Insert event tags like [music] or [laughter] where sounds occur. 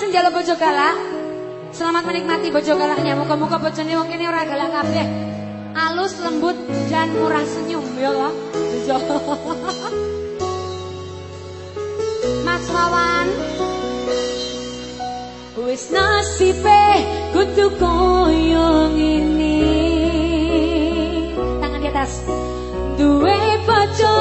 sing jalo bojo galak. Selamat menikmati bojo galaknya. Muka-muka bojone wong kene ora galak kabeh. Alus, lembut dan murah senyum ya Bojo. [laughs] Mas Wawan. Wis nasibe kudu koyo ini Tangan di atas. Duwe bojo